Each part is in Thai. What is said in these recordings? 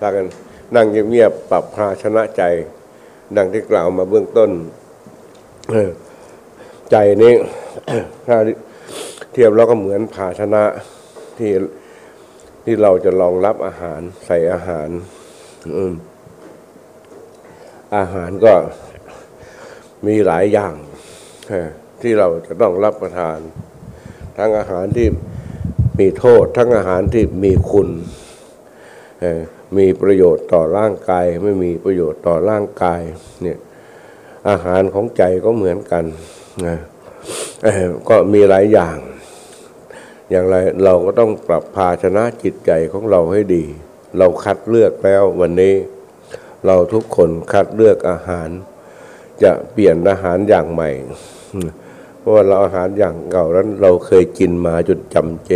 พากันนั่งเงียบๆปรับภาชนะใจ ดังที่กล่าวมาเบื้องต้นใจนี้ถ้าเทียบแล้วก็เหมือนภาชนะที่ที่เราจะรองรับอาหารใส่อาหารอาหารก็มีหลายอย่างที่เราจะต้องรับประทาน ทั้งอาหารที่มีโทษ ทั้งอาหารที่มีคุณ มีประโยชน์ต่อร่างกาย ไม่มีประโยชน์ต่อร่างกายเนี่ยอาหารของใจก็เหมือนกันนะก็มีหลายอย่าง อย่างไรเราก็ต้องปรับภาชนะจิตใจของเราให้ดี เราคัดเลือกแล้ววันนี้ เราทุกคนคัดเลือกอาหาร จะเปลี่ยนอาหารอย่างใหม่ เพราะว่าเราอาหารอย่างเก่านั้น เราเคยกินมาจนจำเจ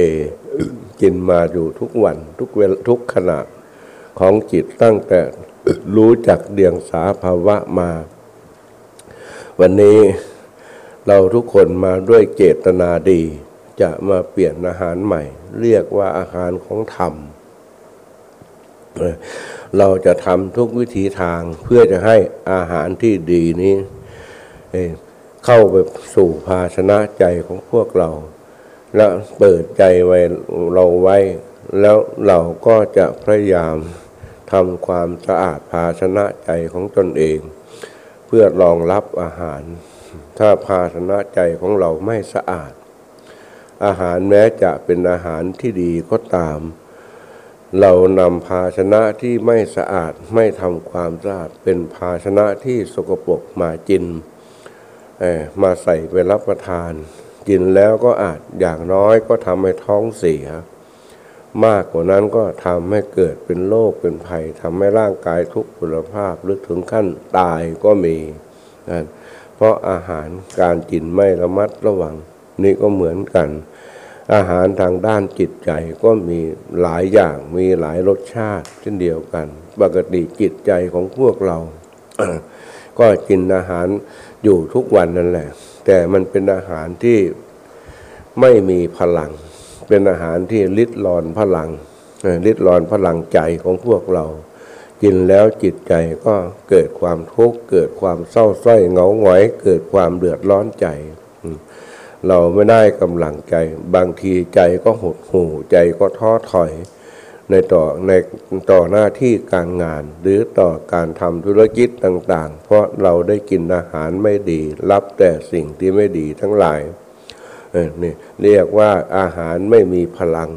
กินมาอยู่ทุกวันทุกเวลทุกขณะ ของจิตตั้งแต่รู้จักเดียงสาภาวะมา วันนี้เราทุกคนมาด้วยเจตนาดี จะมาเปลี่ยนอาหารใหม่ เรียกว่าอาหารของธรรม เราจะทำทุกวิถีทางเพื่อจะให้อาหารที่ดีนี้เเข้าไปสู่ภาชนะใจของพวกเรา และเปิดใจไว้เราไว้ แล้วเราก็จะพยายาม ทำความสะอาดภาชนะใจของตนเอง เพื่อรองรับอาหาร ถ้าภาชนะใจของเราไม่สะอาด อาหารแม้จะเป็นอาหารที่ดีก็ตาม เรานำภาชนะที่ไม่สะอาดไม่ทำความสะอาดเป็นภาชนะที่สกปรกมากินเอ่อมาใส่ไปรับประทาน กินแล้วก็อาจอย่างน้อยก็ทำให้ท้องเสีย มากกว่านั้นก็ทำให้เกิดเป็นโรคเป็นภัยทำให้ร่างกายทุกพลภาพหรือถึงขั้นตายก็มีนะเพราะอาหารการกินไม่ระมัดระวัง นี่ก็เหมือนกัน อาหารทางด้านจิตใจก็มีหลายอย่างมีหลายรสชาติเช่นเดียวกัน ปกติจิตใจของพวกเรา ก็กินอาหารอยู่ทุกวันนั่นแหละ แต่มันเป็นอาหารที่ไม่มีพลัง เป็นอาหารที่ลิดรอนพลังลิดรอนพลังใจของพวกเรา กินแล้วจิตใจก็เกิดความทุกข์เกิดความเศร้าส้อยเหงาหงอย เกิดความเดือดร้อนใจ เราไม่ได้กำลังใจ บางทีใจก็หดหู่ใจก็ท้อถอย ในต่อในต่อหน้าที่การงาน หรือต่อการทำธุรกิจต่าง ๆ เพราะเราได้กินอาหารไม่ดี รับแต่สิ่งที่ไม่ดีทั้งหลาย นี่เรียกว่าอาหารไม่มีพลัง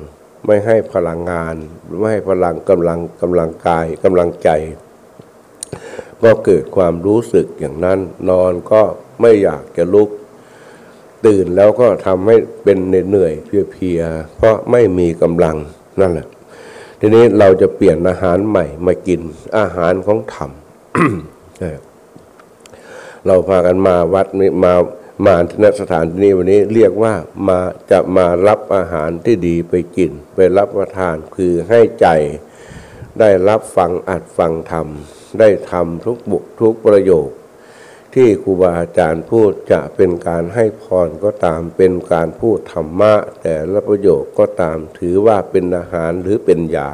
ไม่ให้พลังงาน ไม่ให้พลังกำลังกำลังกายกำลังใจ ก็เกิดความรู้สึกอย่างนั้น นอนก็ไม่อยากจะลุก ตื่นแล้วก็ทำให้เป็นเหนื่อยเพียๆเพราะไม่มีกำลังนั่นแหละทีนี้เราจะเปลี่ยนอาหารใหม่มากินอาหารของธรรมเราพากันมาวัดนี้มา มาที่นสถานที่นี้วันนี้เรียกว่ามาจะมารับอาหารที่ดีไปกิน ไปรับประทานคือให้ใจได้รับฟังอัดฟังธรรม ได้ทำทุกบุทุกประโยค ที่ครูบาอาจารย์พูดจะเป็นการให้พรก็ตามเป็นการพูดธรรมะ แต่ละประโยคก็ตามถือว่าเป็นอาหารหรือเป็นยา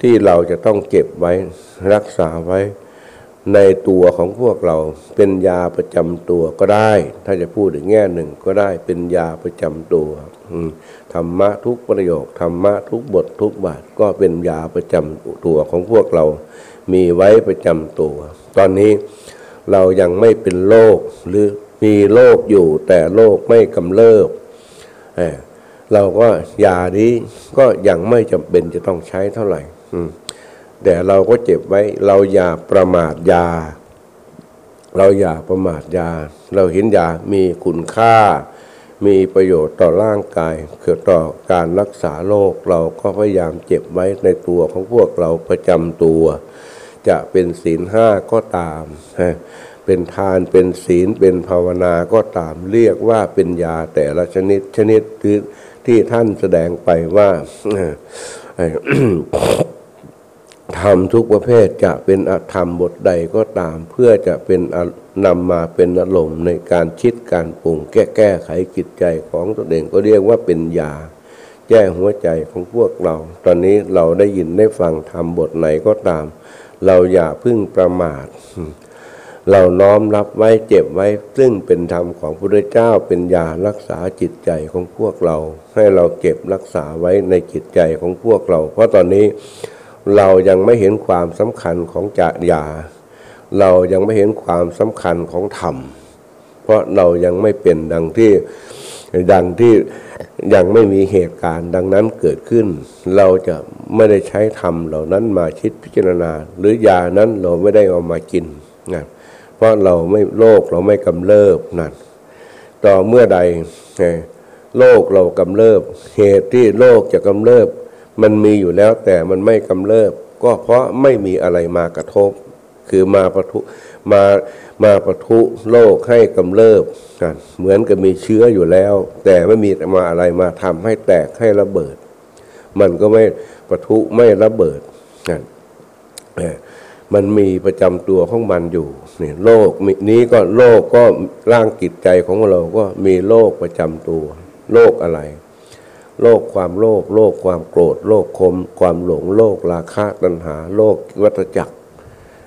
ที่เราจะต้องเก็บไว้รักษาไว้ ในตัวของพวกเราเป็นยาประจำตัวก็ได้ ถ้าจะพูดอีกแง่หนึ่งก็ได้เป็นยาประจำตัวธรรมะทุกประโยคธรรมะทุกบททุกบาทก็เป็นยาประจำตัวของพวกเรา มีไว้ประจำตัว ตอนนี้เรายังไม่เป็นโรคหรือมีโรคอยู่แต่โรคไม่กำเริบเราก็ยานี้ก็ยังไม่จำเป็นจะต้องใช้เท่าไหร่ แต่เราก็เจ็บไว้ เราอย่าประมาทยา เราอย่าประมาทยา เราเห็นยามีคุณค่า มีประโยชน์ต่อร่างกายเกี่ยวต่อการรักษาโรคเราก็พยายามเจ็บไว้ในตัวของพวกเราประจำตัว จะเป็นศีลห้าก็ตามเป็นทานเป็นศีลเป็นภาวนาก็ตามเรียกว่าเป็นยาแต่ละชนิดชนิดที่ท่านแสดงไปว่า ธรรมทุกประเภทจะเป็นอธรรมบทใดก็ตาม เพื่อจะเป็นนำมาเป็นอารมณ์ในการคิดการปรุงแก้แก้ไขจิตใจของตนเองก็เรียกว่าเป็นยา แก้หัวใจของพวกเรา ตอนนี้เราได้ยินได้ฟังทำบทไหนก็ตาม เราอย่าพึ่งประมาท เราน้อมรับไว้เจ็บไว้ ซึ่งเป็นธรรมของพระพุทธเจ้าเป็นยารักษาจิตใจของพวกเรา ให้เราเก็บรักษาไว้ในจิตใจของพวกเรา เพราะตอนนี้ เรายังไม่เห็นความสำคัญของจายา เรายังไม่เห็นความสำคัญของธรรม เพราะเรายังไม่เป็นดังที่ดังที่ยังไม่มีเหตุการณ์ดังนั้นเกิดขึ้น เราจะไม่ได้ใช้ธรรมเหล่านั้นมาคิดพิจารณา หรือยานั้นเราไม่ได้เอามากินนะเพราะเราไม่โลกเราไม่กำเริบนั่นต่อเมื่อใดโลกเรากำเริบ เหตุที่โลกจะกำเริบ มันมีอยู่แล้วแต่มันไม่กำเริบ ก็เพราะไม่มีอะไรมากระทบ คือมาปะทุมามาปะทุโลกให้กำเริบกันเหมือนกับมีเชื้ออยู่แล้ว แต่ไม่มีมาอะไรมาทำให้แตกให้ระเบิด มันก็ไม่ปะทุไม่ระเบิดกันมันมีประจำตัวของมันอยู่นี่โลกนี้ก็โลกก็ร่างจิตใจของเราก็มีโลกประจำตัว โลกอะไร โลกความโลภโลกความโกรธ โลกคม ความหลงโลกราคะตัณหา โลกวัฏจักร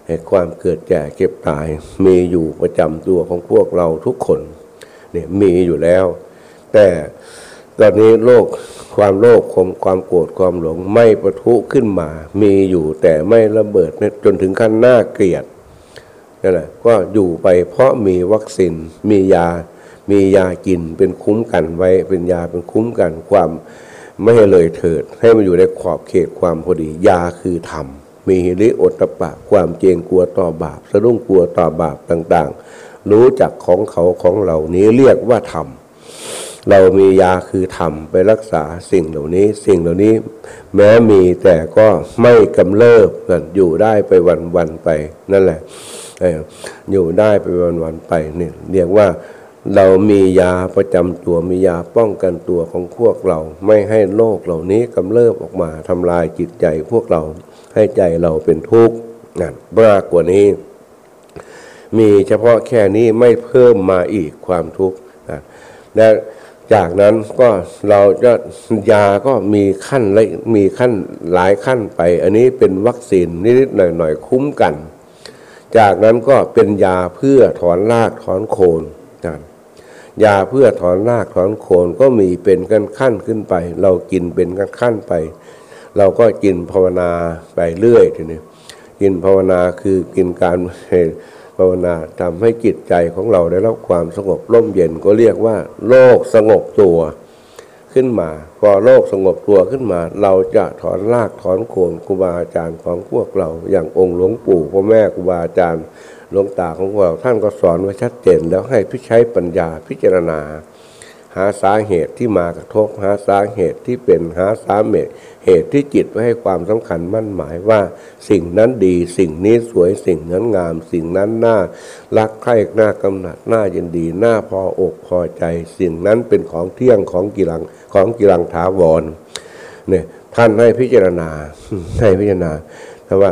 หความเกิดแก่เก็บตาย มีอยู่ประจำตัวของพวกเราทุกคนเนี่ยมีอยู่แล้ว แต่ตอนนี้โลกความโลภความความโกรธความหลงไม่ประทุขึ้นมา มีอยู่แต่ไม่ระเบิดจนถึงขั้นหน้าเกลียดนั่นแหละก็อยู่ไปเพราะมีวัคซีนมียา มียากินเป็นคุ้มกันไว้เป็นยาเป็นคุ้มกันความไม่ให้เลยเถิด ให้มันอยู่ในขอบเขตความพอดี ยาคือธรรม มีหิริโอตปะ ความเจงกลัวต่อบาปสะดุ้งกลัวต่อบาปต่างๆ รู้จักของเขาของเหล่านี้เรียกว่าธรรมเรามียาคือธรรมไปรักษาสิ่งเหล่านี้ สิ่งเหล่านี้ แม้มีแต่ก็ไม่กำเริบกันอยู่ได้ไปวันวันไปนั่นแหละอยู่ได้ไปวันวันไปนี่เรียกว่า เรามียาประจำตัวมียาป้องกันตัวของพวกเรา ไม่ให้โรคเหล่านี้กำเริบออกมาทำลายจิตใจพวกเราให้ใจเราเป็นทุกข์นั่นมากกว่านี้ มีเฉพาะแค่นี้ไม่เพิ่มมาอีกความทุกข์และจากนั้นก็เราจะยาก็มีขั้นและมีขั้นหลายขั้นไป อันนี้เป็นวัคซีนนิดๆหน่อยๆคุ้มกัน จากนั้นก็เป็นยาเพื่อถอนรากถอนโคนนะ ยาเพื่อถอนรากถอนโคนก็มีเป็นกันขั้นขึ้นไป เรากินเป็นกันขั้นไป เราก็กินภาวนาไปเรื่อยทีนี้กินภาวนาคือกินการภาวนาทำให้จิตใจของเราได้รับความสงบร่มเย็นก็เรียกว่า โลกสงบตัวขึ้นมา พอโลกสงบตัวขึ้นมา เราจะถอนรากถอนโคนครูบาอาจารย์ของพวกเรา อย่างองค์หลวงปู่พ่อแม่ครูบาอาจารย์ หลวงตาของพวกเราท่านก็สอนไว้ชัดเจนแล้วให้พิใช้ปัญญาพิจารณา หาสาเหตุที่มากระทบหาสาเหตุที่เป็นหาสาเหตุเหตุที่จิตไว้ให้ความสำคัญมั่นหมายว่า สิ่งนั้นดี สิ่งนี้สวยสิ่งนั้นงาม สิ่งนั้นน่ารักใคร่น่ากำหนัดน่ายินดีน่าพออกพอใจ สิ่งนั้นเป็นของเที่ยงของกิรังของกิรังถาวรเนี่ยท่านให้พิจารณาให้พิจารณาถ้าว่า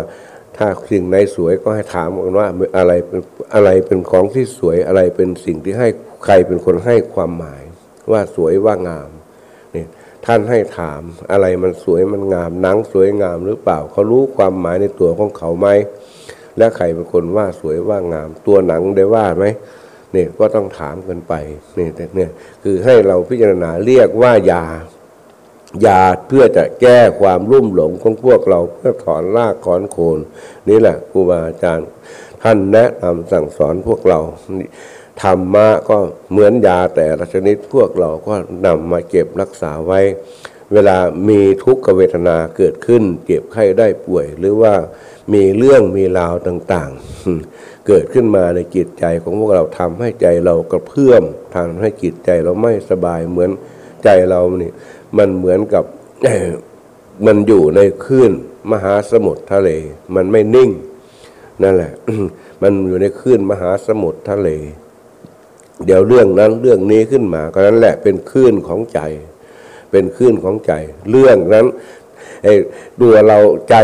ถ้าสิ่งไหนสวยก็ให้ถามกันว่าอะไรเป็นอะไรเป็นของที่สวยอะไรเป็นสิ่งที่ให้ใครเป็นคนให้ความหมาย ว่าสวยว่างามเนี่ยท่านให้ถามอะไรมันสวยมันงามหนังสวยงามหรือเปล่าเขารู้ความหมายในตัวของเขาไหมและใครเป็นคนว่าสวยว่างาม ตัวหนังได้ว่าไหมเนี่ยก็ต้องถามกันไปนี่เนี่ยคือให้เราพิจารณาเรียกว่ายา ยาเพื่อจะแก้ความรุ่มหลงของพวกเราเพื่อถอนรากถอนโคน นี่แหละครูบาอาจารย์ ท่านแนะนำสั่งสอนพวกเราธรรมะก็เหมือนยาแต่ละชนิดพวกเราก็นำมาเก็บรักษาไว้ เวลามีทุกขเวทนาเกิดขึ้น เก็บไข้ได้ป่วย หรือว่ามีเรื่องมีราวต่างๆ เกิดขึ้นมาในจิตใจของพวกเราทำให้ใจเรากระเพื่อมทำให้จิตใจเราไม่สบายเหมือนใจเรานี่ มันเหมือนกับมันอยู่ในคลื่นมหาสมุทรทะเล มันไม่นิ่ง นั่นแหละ มันอยู่ในคลื่นมหาสมุทรทะเล เดี๋ยวเรื่องนั้นเรื่องนี้ขึ้นมา ก็นั้นแหละเป็นคลื่นของใจ เป็นคลื่นของใจ เรื่องนั้นไอ้ตัวเราใจ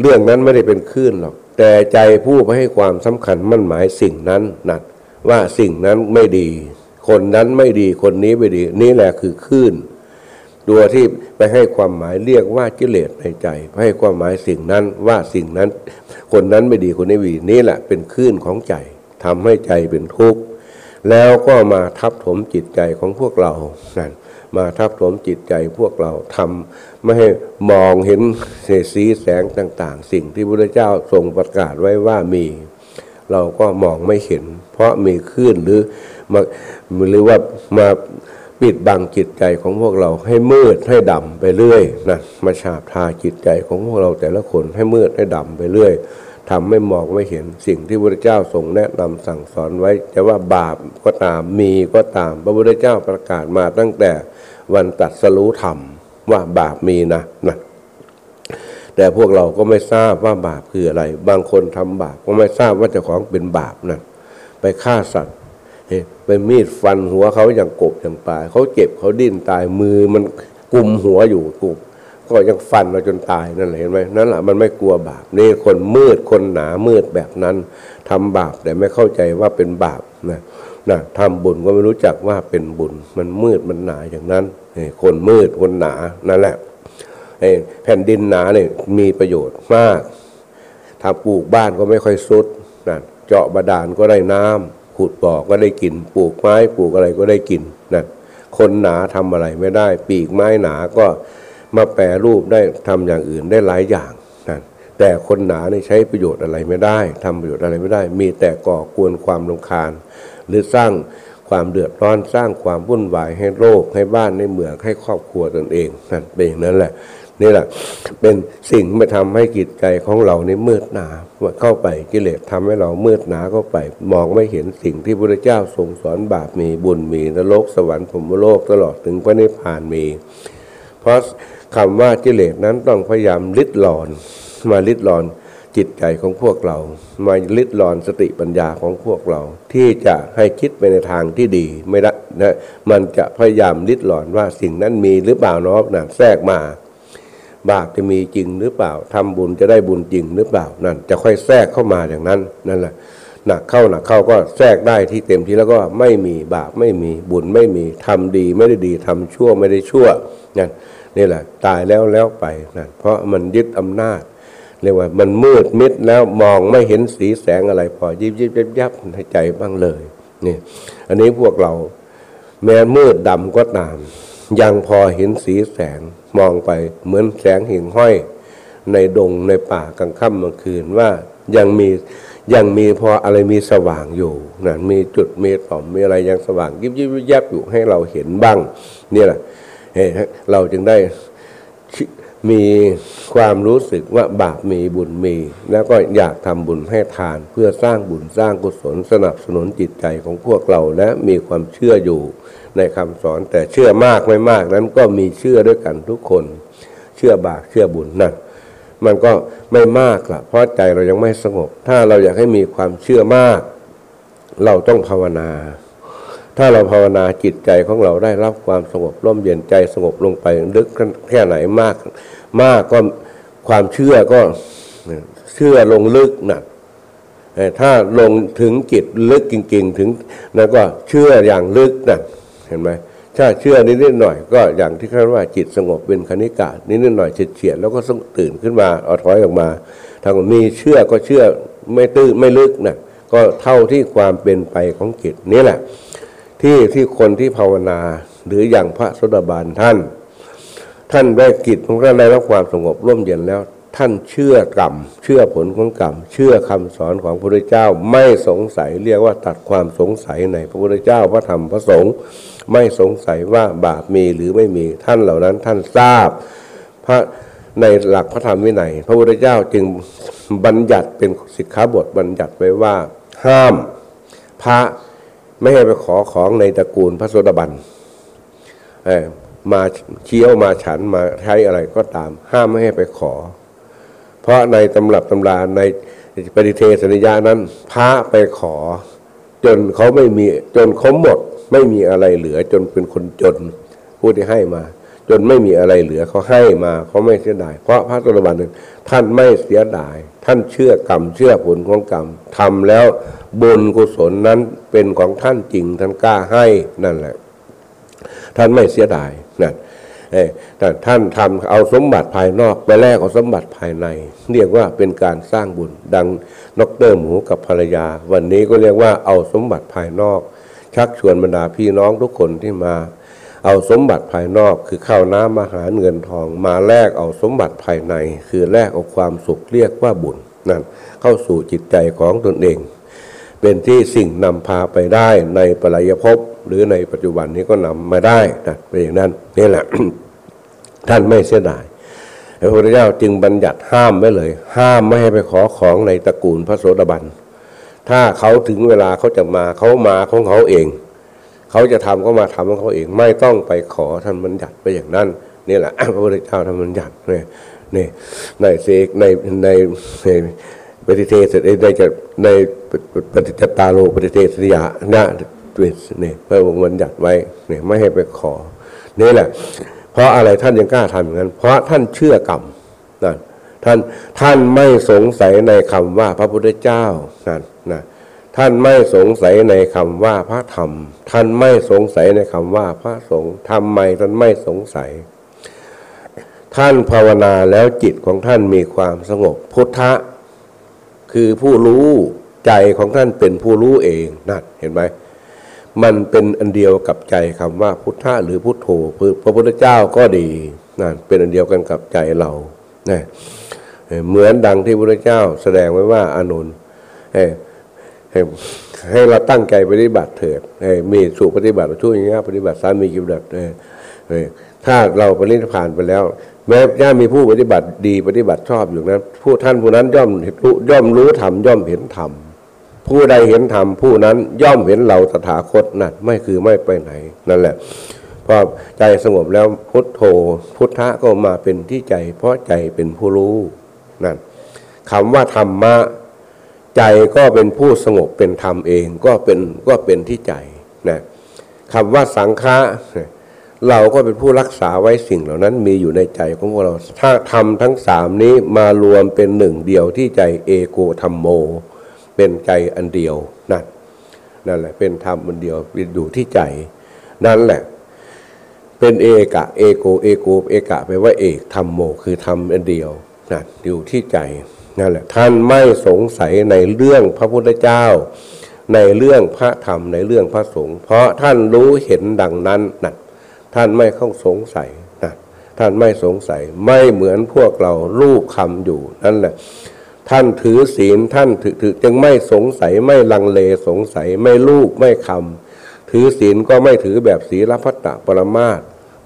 เรื่องนั้นไม่ได้เป็นคลื่นหรอก แต่ใจผู้ไปให้ความสำคัญมั่นหมายสิ่งนั้นนัดว่าสิ่งนั้นไม่ดี คนนั้นไม่ดีคนนี้ไม่ดี นี่แหละคือคลื่น ตัวที่ไปให้ความหมายเรียกว่ากิเลสในใจไปให้ความหมายสิ่งนั้นว่าสิ่งนั้น คนนั้นไม่ดีคนนี้ไม่ดีนี่แหละเป็นคลื่นของใจทำให้ใจเป็นทุกข์แล้วก็มาทับถมจิตใจของพวกเรานั่นมาทับถมจิตใจพวกเราทำไม่ให้มองเห็นเศษสีแสงต่าง ๆ สิ่งที่พระเจ้าทรงประกาศไว้ว่ามี เราก็มองไม่เห็น เพราะมีคลื่นหรือมาหรือว่ามา ปิดบังจิตใจของพวกเราให้มืดให้ดำไปเรื่อยนะมาฉาบทาจิตใจของพวกเราแต่ละคนให้มืดให้ดำไปเรื่อยทำไม่มองไม่เห็นสิ่งที่พระเจ้าทรงแนะนำสั่งสอนไว้จะว่าบาปก็ตามมีก็ตาม พระพุทธเจ้าประกาศมาตั้งแต่วันตัดสรู้ธรรมว่าบาปมีนะนะแต่พวกเราก็ไม่ทราบว่าบาปคืออะไร บางคนทำบาปก็ไม่ทราบว่าเจ้าของเป็นบาปนะไปฆ่าสัตว์ เฮ้ไปมีดฟันหัวเขาอย่างกบอย่างปลายเขาเจ็บเขาดิ้นตายมือมันกุมหัวอยู่กุมก็ยังฟันเราจนตายนั่นแหละเห็นไหมนั่นแหละมันไม่กลัวบาปนี่คนมืดคนหนามืดแบบนั้นทำบาปแต่ไม่เข้าใจว่าเป็นบาปนะนะทำบุญก็ไม่รู้จักว่าเป็นบุญ มันมืดมันหนาอย่างนั้นคนมืดคนหนานั่นแหละไอ้แผ่นดินหนาเนี่ยมีประโยชน์มากถ้าปลูกบ้านก็ไม่ค่อยสุดนะเจาะบาดาลก็ได้น้ำ ขุดบ่อก็ได้กิน ปลูกไม้ปลูกอะไรก็ได้กินนะคนหนาทำอะไรไม่ได้ ปีกไม้หนาก็มาแปรรูปได้ทำอย่างอื่นได้หลายอย่างนะแต่คนหนานี่ใช้ประโยชน์อะไรไม่ได้ทำประโยชน์อะไรไม่ได้ มีแต่ก่อกวนความรำคาญ หรือสร้างความเดือดร้อนสร้างความวุ่นวายให้โลกให้บ้านให้เมืองให้ครอบครัวตนเองนั่นเป็นอย่างนั้นแหละ นี่แหละเป็นสิ่งที่ทำให้จิตใจของเรานี่มืดหนาเข้าไปกิเลสทำให้เรามืดหนาเข้าไป มองไม่เห็นสิ่งที่พระเจ้าทรงสอนบาปมีบุญมีนรกสวรรค์พรหมโลกตลอดถึงพระนิพพานมี เพราะคำว่ากิเลสนั้นต้องพยายามลิดรอนมาลิดรอนจิตใจของพวกเรา มาลิดรอนสติปัญญาของพวกเรา ที่จะให้คิดไปในทางที่ดีไม่ได้นะมันจะพยายามลิดรอนว่าสิ่งนั้นมีหรือเปล่าเนาะนะแทรกมา บาปจะมีจริงหรือเปล่าทำบุญจะได้บุญจริงหรือเปล่านั่น จะค่อยแทรกเข้ามาอย่างนั้นนั่นแหละหนักเข้าหนักเข้าก็แทรกได้ที่เต็มที่แล้วก็ไม่มีบาปไม่มีบุญไม่มีทำดีไม่ได้ดีทำชั่วไม่ได้ชั่วนั่นนี่แหละ ตายแล้วแล้วไปนั่นเพราะมันยึดอำนาจเรียกว่ามันมืดมิดแล้วมองไม่เห็นสีแสงอะไรพอยิบยิบยับยับให้ใจบ้างเลยนี่อันนี้พวกเราแม้มืดดำก็ตาม ยังพอเห็นสีแสง มองไปเหมือนแสงหิ่งห้อยในดงในป่ากลางค่ำกลางคืนว่ายังมียังมีพออะไรมีสว่างอยู่นะมีจุดมีต่อมมีอะไรยังสว่างยิบยิบยับอยู่ให้เราเห็นบ้าง นี่แหละเฮ้เราจึงได้ มีความรู้สึกว่าบาปมีบุญมี แล้วก็อยากทำบุญให้ทาน เพื่อสร้างบุญสร้างกุศลสนับสนุนจิตใจของพวกเราและมีความเชื่ออยู่ในคำสอนแต่เชื่อมากไม่มากนั้นก็มีเชื่อด้วยกันทุกคน เชื่อบาปเชื่อบุญนั่นมันก็ไม่มากละเพราะใจเรายังไม่สงบ ถ้าเราอยากให้มีความเชื่อมาก เราต้องภาวนา ถ้าเราภาวนาจิตใจของเราได้รับความสงบร่มเย็นใจสงบลงไปลึกแค่ไหนมาก มากก็ความเชื่อก็เชื่อลงลึกนะถ้าลงถึงจิตลึกจริง ๆ ถึงแล้วก็เชื่ออย่างลึกนะเห็นไหมถ้าเชื่อนิดๆหน่อยก็อย่างที่เขาว่าจิตสงบเป็นคณิกานิดๆหน่อยเฉียดๆแล้วก็ตื่นขึ้นมาเอาถอยออกมาถ้ามีเชื่อก็เชื่อไม่ตื้อไม่ลึกนะก็เท่าที่ความเป็นไปของจิตนี่แหละ ที่ที่คนที่ภาวนาหรืออย่างพระสดาบาลท่าน ท่านได้กิจของท่านได้รับความสงบร่มเย็นแล้ว ท่านเชื่อกรรม เชื่อผลของกรรม เชื่อคำสอนของพระพุทธเจ้าไม่สงสัยเรียกว่าตัดความสงสัยในพระพุทธเจ้าพระธรรมพระสงฆ์ไม่สงสัยว่าบาปมีหรือไม่มีท่านเหล่านั้นท่านทราบ พระในหลักพระธรรมวินัยพระพุทธเจ้าจึงบัญญัติเป็นสิกขาบทบัญญัติไว้ว่า ห้ามพระ ไม่ให้ไปขอของในตระกูลพระโสดาบันมาเคี้ยวมาฉันมาใช้อะไรก็ตาม ห้ามไม่ให้ไปขอ เพราะในตำรับตำราในปฏิเทศนิยานั้น พระไปขอ จนเขาไม่มีจนเขาหมด ไม่มีอะไรเหลือจนเป็นคนจนผู้ที่ให้มา จนไม่มีอะไรเหลือเขาให้มาเขาไม่เสียดาย เพราะพระโสดาบันนั้นท่านไม่เสียดาย ท่านเชื่อกรรมเชื่อผลของกรรมทำแล้วบุญกุศลนั้นเป็นของท่านจริงท่านกล้าให้นั่นแหละ ท่านไม่เสียดายนั่นแต่ท่านทำเอาสมบัติภายนอกไปแลกเอาสมบัติภายใน เรียกว่าเป็นการสร้างบุญ ดังนกเตอร์หมูกับภรรยา วันนี้ก็เรียกว่าเอาสมบัติภายนอก ชักชวนบรรดาพี่น้องทุกคนที่มา เอาสมบัติภายนอกคือข้าวน้ำอาหารเงินทอง มาแลกเอาสมบัติภายใน คือแลกเอาความสุขเรียกว่าบุญนั่นเข้าสู่จิตใจของตนเอง เป็นที่สิ่งนำพาไปได้ในปรายภพหรือในปัจจุบันนี้ก็นำมาได้นะเป็นอย่างนั้นนี่แหละ ท่านไม่เสียดายพระพุทธเจ้าจึงบัญญัติห้ามไว้เลย ห้ามไม่ให้ไปขอของในตระกูลพระโสดาบัน ถ้าเขาถึงเวลาเขาจะมาเขามาของเขาเอง เขาจะทำเขามาทำของเขาเองไม่ต้องไปขอท่านบัญญัติไปอย่างนั้นนี่แหละพระพุทธเจ้าท่านบัญญัติเนี่ยนี่ในเสกในในปฏิเทศในจะในปฏิจจตาโลปฏิเทศนิยานะนี่พระองค์บัญญัติไว้เนี่ยไม่ให้ไปขอนี่แหละ เพราะอะไรท่านยังกล้าทำอย่างนั้น เพราะท่านเชื่อกรรมนั่นท่านท่านไม่สงสัยในคำว่าพระพุทธเจ้านั่นนะ ท่านไม่สงสัยในคำว่าพระธรรม ท่านไม่สงสัยในคำว่าพระสงฆ์ทำไมท่านไม่สงสัย ท่านภาวนาแล้วจิตของท่านมีความสงบ พุทธะ คือผู้รู้ใจของท่านเป็นผู้รู้เองนั่นเห็นไหมมันเป็นอันเดียวกับใจคำว่าพุทธะหรือพุทโธพระพุทธเจ้าก็ดีนั่นเป็นอันเดียวกันกับใจเราเนี่ยเหมือนดังที่พระพุทธเจ้าแสดงไว้ว่าอนุนเให้ให้เราตั้งใจปฏิบัติเถิดมีสู่ปฏิบัติช่วยอย่างนี้ปฏิบัติสามีกิบัตถ้าเราปฏิผ่านไปแล้ว แม้ย่ามีผู้ปฏิบัติดีปฏิบัติชอบอยู่นั้นผู้ท่านผู้นั้นย่อมย่อมรู้ธรรมย่อมเห็นธรรมผู้ใดเห็นธรรมผู้นั้นย่อมเห็นเราตถาคตนั่นไม่คือไม่ไปไหนนั่นแหละพอใจสงบแล้วพุทโธ พุทธะก็มาเป็นที่ใจ เพราะใจเป็นผู้รู้นั่นคำว่าธรรมะ ใจก็เป็นผู้สงบเป็นธรรมเองก็เป็นก็เป็นที่ใจนะคำว่าสังฆะเราก็เป็นผู้รักษาไว้สิ่งเหล่านั้นมีอยู่ในใจของพวกเราถ้าทำทั้งสามนี้มารวมเป็นหนึ่งเดียวที่ใจเอโกธรรมโม เป็นใจอันเดียวนั่นนั่นแหละเป็นธรรมอันเดียวอยู่ที่ใจ นั่นแหละ เป็นเอกะเอโกเอโกเอกะแปลว่าเอกธรรมโม คือธรรมอันเดียวนั่นอยู่ที่ใจ นั่นแหละท่านไม่สงสัยในเรื่องพระพุทธเจ้า ในเรื่องพระธรรมในเรื่องพระสงฆ์เพราะท่านรู้เห็นดังนั้นนะท่านไม่เข้าสงสัยนะท่านไม่สงสัยไม่เหมือนพวกเราลูกคำอยู่นั่นแหละ ท่านถือศีลท่านถือจึงไม่สงสัยไม่ลังเลสงสัยไม่ลูกไม่คำถือศีลก็ไม่ถือแบบศีลพัตตปรมาต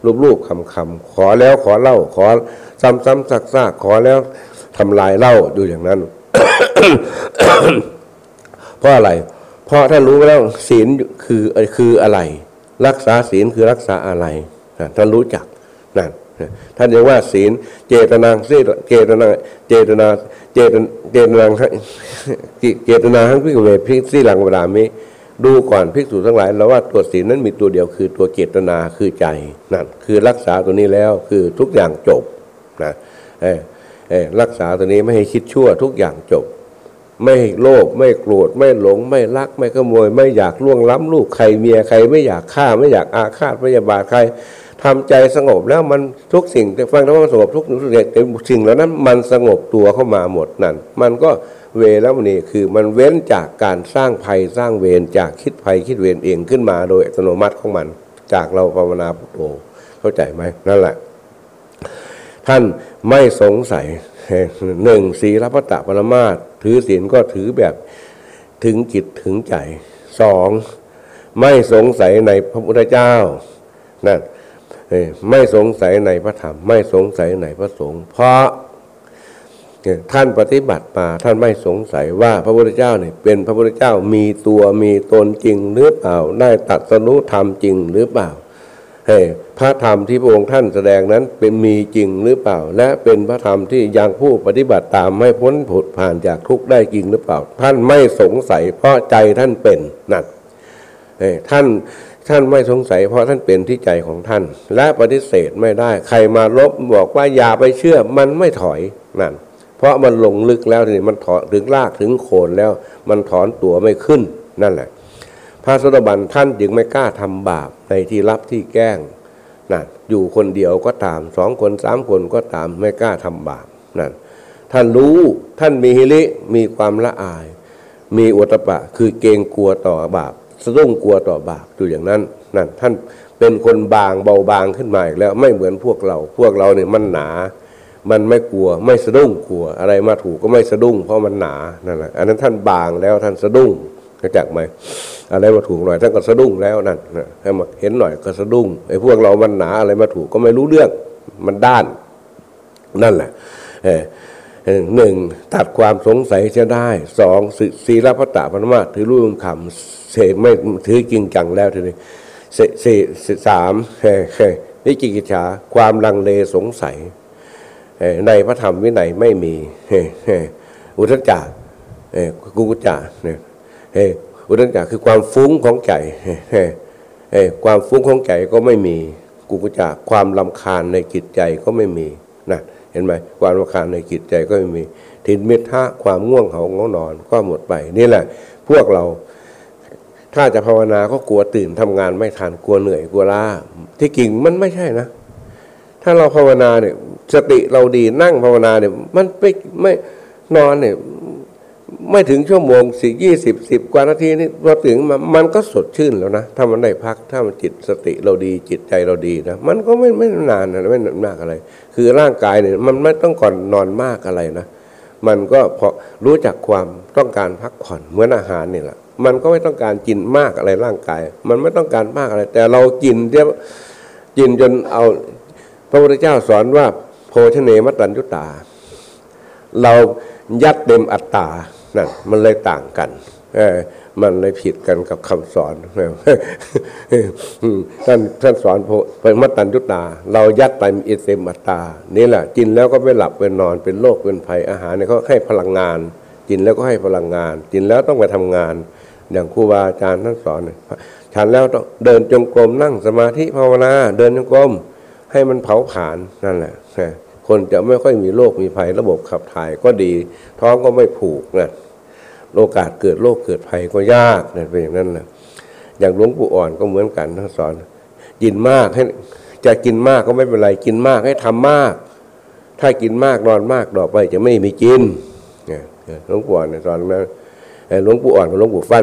รูปรูปคำคำขอแล้วขอเล่าขอซ้ำซ้ำซักซากขอแล้ว ทำลายเล่าดูอย่างนั้น เพราะอะไร เพราะท่านรู้แล้วศีลคือคืออะไร รักษาศีลคือรักษาอะไรท่านรู้จักนั่นท่านเรียกว่าศีลเจตนาเจตนาเจตนาเจตเจตนาเจตนาทั้งพิกเวพิกซี่หลังเวลามีดูก่อนภิกษุทั้งหลายแล้วว่าตัวศีลนั้นมีตัวเดียวคือตัวเจตนาคือใจนั่นคือรักษาตัวนี้แล้วคือทุกอย่างจบนะเออ รักษาตัวนี้ไม่ให้คิดชั่วทุกอย่างจบ ไม่โลภไม่โกรธไม่หลง ไม่รักไม่ขโมย ไม่อยากล่วงล้ำลูกใครเมียใคร ไม่อยากฆ่าไม่อยากอาฆาตพยาบาทใครทำใจสงบแล้วมันทุกสิ่งแต่ฟังธรรมะสงบทุกสิ่งเหล่านั้น มันสงบตัวเข้ามาหมดนั่น มันก็เวแล้วนี่คือมันเว้นจากการสร้างภัยสร้างเวรจากคิดภัยคิดเวรเองขึ้นมาโดยอัตโนมัติของมัน จากเราภาวนาพุทโธเข้าใจไหมนั่นแหละ ท่านไม่สงสัยหนึ่งศีลพัตตปรมาตถือศีลก็ถือแบบถึงจิตถึงใจสองไม่สงสัยในพระพุทธเจ้านั่นไม่สงสัยในพระธรรม ไม่สงสัยในพระสงฆ์เพราะท่านปฏิบัติมาท่านไม่สงสัยว่าพระพุทธเจ้าเนี่ยเป็นพระพุทธเจ้ามีตัวมีตนจริงหรือเปล่าได้ตัดสนุธรรมจริงหรือเปล่าเฮ้ พระธรรมที่พระองค์ท่านแสดงนั้นเป็นมีจริงหรือเปล่า และเป็นพระธรรมที่ยังผู้ปฏิบัติตามไม่พ้นผุดผ่านจากทุกข์ได้จริงหรือเปล่า ท่านไม่สงสัยเพราะใจท่านเป็นนั่นท่านท่านไม่สงสัยเพราะท่านเป็นที่ใจของท่าน และปฏิเสธไม่ได้ ใครมาลบบอกว่าอย่าไปเชื่อมันไม่ถอยนั่น เพราะมันลงลึกแล้วนี้มันถอนถึงรากถึงโคนแล้ว มันถอนตัวไม่ขึ้นนั่นแหละ พระสดบันท่านจึงไม่กล้าทำบาปในที่รับที่แกล้ง นั่นอยู่คนเดียวก็ตามสองคนสามคนก็ตามไม่กล้าทำบาปนั่นท่านรู้ท่านมีฮิริมีความละอาย มีอุตปะคือเกรงกลัวต่อบาปสะดุ้งกลัวต่อบาปอยู่อย่างนั้นนั่นท่านเป็นคนบางเบาบางขึ้นมาอีกแล้วไม่เหมือนพวกเรา พวกเราเนี่ยมันหนา มันไม่กลัวไม่สะดุ้งกลัว อะไรมาถูกก็ไม่สะดุ้งเพราะมันหนานั่นแหละอันนั้นท่านบางแล้วท่านสะดุ้งเข้าใจไหม อะไรมาถูกหน่อยท่านก็สะดุ้งแล้วนั่นให้มาเห็นหน่อยก็สะดุ้งไอ้พวกเรามันหนาอะไรมาถูกก็ไม่รู้เรื่องมันด้าน นั่นแหละหนึ่งตัดความสงสัยจะได้สองศีลพัตตาพนมาถือรูปคำเสไม่ถือจริงจังแล้วทีนี้สี่สามนิจิกิจฉาความลังเลสงสัยในพระธรรมวินัยไม่มีอุทจจากุกุจจาเนี่ย อุทจจาคือความฟุ้งของใจความฟุ้งของใจก็ไม่มีกุกุจจาความลำคาญในจิตใจก็ไม่มีนะเห็นไหมความรำคาญในจิตใจก็ไม่มี ทินมิทะความง่วงเหางนอนก็หมดไป นี่แหละ พวกเรา ถ้าจะภาวนาก็กลัวตื่นทำงานไม่ทันกลัวเหนื่อยกลัวล้า ที่กิ่งมันไม่ใช่นะ ถ้าเราภาวนาเนี่ยสติเราดีนั่งภาวนาเนี่ยมันไม่ไม่นอนเนี่ย ไม่ถึงชั่วโมงสี่ยี่สิบสิบกว่านาทีนี่พอถึงมามันก็สดชื่นแล้วนะ ถ้ามันได้พักถ้ามันจิตสติเราดีจิตใจเราดีนะ มันก็ไม่ไม่นานนะไม่นานมากอะไร คือร่างกายเนี่ยมันไม่ต้องก่อนนอนมากอะไรนะ มันก็พอรู้จักความต้องการพักผ่อนเหมือนอาหารนี่แหละมันก็ไม่ต้องการกินมากอะไรร่างกาย มันไม่ต้องการมากอะไร แต่เรากินเดียวกินจนเอาพระพุทธเจ้าสอนว่า โภชเนมัตัญญุตา เรายัดเต็มอัตตา นั่นมันเลยต่างกันเออมันเลยผิดกันกับคำสอนท่านท่านสอนเป็นมัตตัญญุตา เรายัดไปอิเซมัตตา นี่แหละกินแล้วก็ไม่หลับเป็นอนเป็นโรคเป็นภัยอาหารเนี่ยเขาให้พลังงาน กินแล้วก็ให้พลังงาน กินแล้วต้องไปทำงาน อย่างครูบาอาจารย์ท่านสอนฉันแล้วต้องเดินจงกรมนั่งสมาธิภาวนาเดินจงกรมให้มันเผาผลาญนั่นแหละคนจะไม่ค่อยมีโรคมีภัยระบบขับถ่ายก็ดี ท้องก็ไม่ผูกนะ โอกาสเกิดโรคเกิดภัยก็ยากนั่นเป็นอย่างนั้นแหละอย่างหลวงปู่อ่อนก็เหมือนกันท่านสอนกินมากให้จะกินมากก็ไม่เป็นไรกินมากให้ทำมาก ถ้ากินมากนอนมากต่อไปจะไม่มีกินหลวงปู่อ่อนสอนนะหลวงปู่อ่อนกับหลวงปู่ฟั่น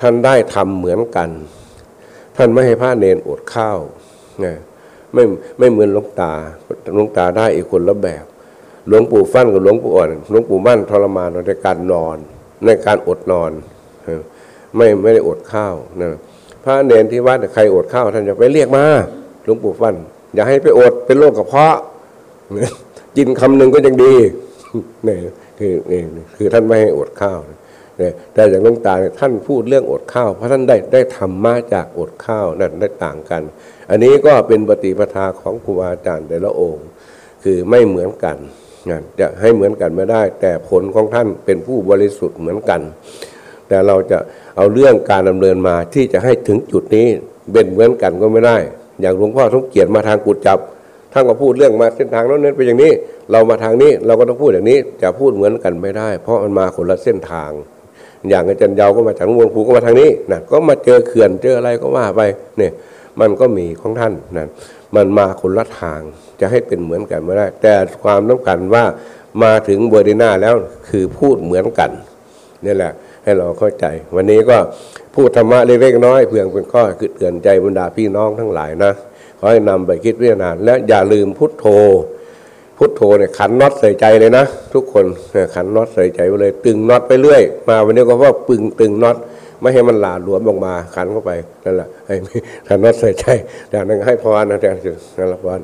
ท่านได้ทำเหมือนกัน ท่านไม่ให้พระเนนอดข้าวนะไม่ไม่เหมือนหลวงตาหลวงตาได้อีกคนละแบบ หลวงปู่ฟั่นกับหลวงปู่อ่อนหลวงปู่มั่นทรมานในการนอน ในการอดนอนไม่ไม่ได้อดข้าวนะพระเนนที่วัดใครอดข้าวท่านจะไปเรียกมาหลวงปู่ฟัน อย่าให้ไปอดเป็นโรคกระเพาะกินคำหนึ่งก็ยังดีนี่คือนี่คือท่านไม่ให้อดข้าวแต่อย่างหลวงตาท่านพูดเรื่องอดข้าว เพราะท่านได้ได้ทำมาจากอดข้าวนั่นได้ต่างกัน อันนี้ก็เป็นปฏิปทาของครูอาจารย์แต่ละองค์ คือไม่เหมือนกัน จะให้เหมือนกันไม่ได้ แต่ผลของท่านเป็นผู้บริสุทธิ์เหมือนกัน แต่เราจะเอาเรื่องการดำเนินมาที่จะให้ถึงจุดนี้เป็นเหมือนกันก็ไม่ได้ อย่างหลวงพ่อทุกเกียรติมาทางกุดจับท่านก็พูดเรื่องมาเส้นทางนั้นนั้นเป็นอย่างนี้ เรามาทางนี้เราก็ต้องพูดอย่างนี้จะพูดเหมือนกันไม่ได้ เพราะมันมาคนละเส้นทาง อย่างอาจารย์เยาก็มาจากนุ่งภูก็มาทางนี้นะก็มาเจอเขื่อนเจออะไรก็ว่าไปเนี่ยมันก็มีของท่านนะมันมาคนละทาง จะให้เป็นเหมือนกันไม่ได้ แต่ความต้องการว่ามาถึงเบอร์ดีนาแล้วคือพูดเหมือนกันนี่แหละให้เราเข้าใจ วันนี้ก็พูดธรรมะเล็กๆน้อยเพื่อเป็นข้อคือเตือนใจบรรดาพี่น้องทั้งหลายนะขอให้นำไปคิดพิจารณาและอย่าลืมพุทโธ พุทโธเนี่ยขันน็อตใส่ใจเลยนะ ทุกคนขันน็อตใส่ใจไปเลย ตึงน็อตไปเรื่อย มาวันนี้ก็ว่าปึงตึงน็อต ไม่ให้มันหลาหลวมออกมาขันเข้าไปนั่นแหละให้ขันน็อตใส่ใจแต่นั่นให้พรนะแต่นั่นละพร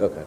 ก็ขัน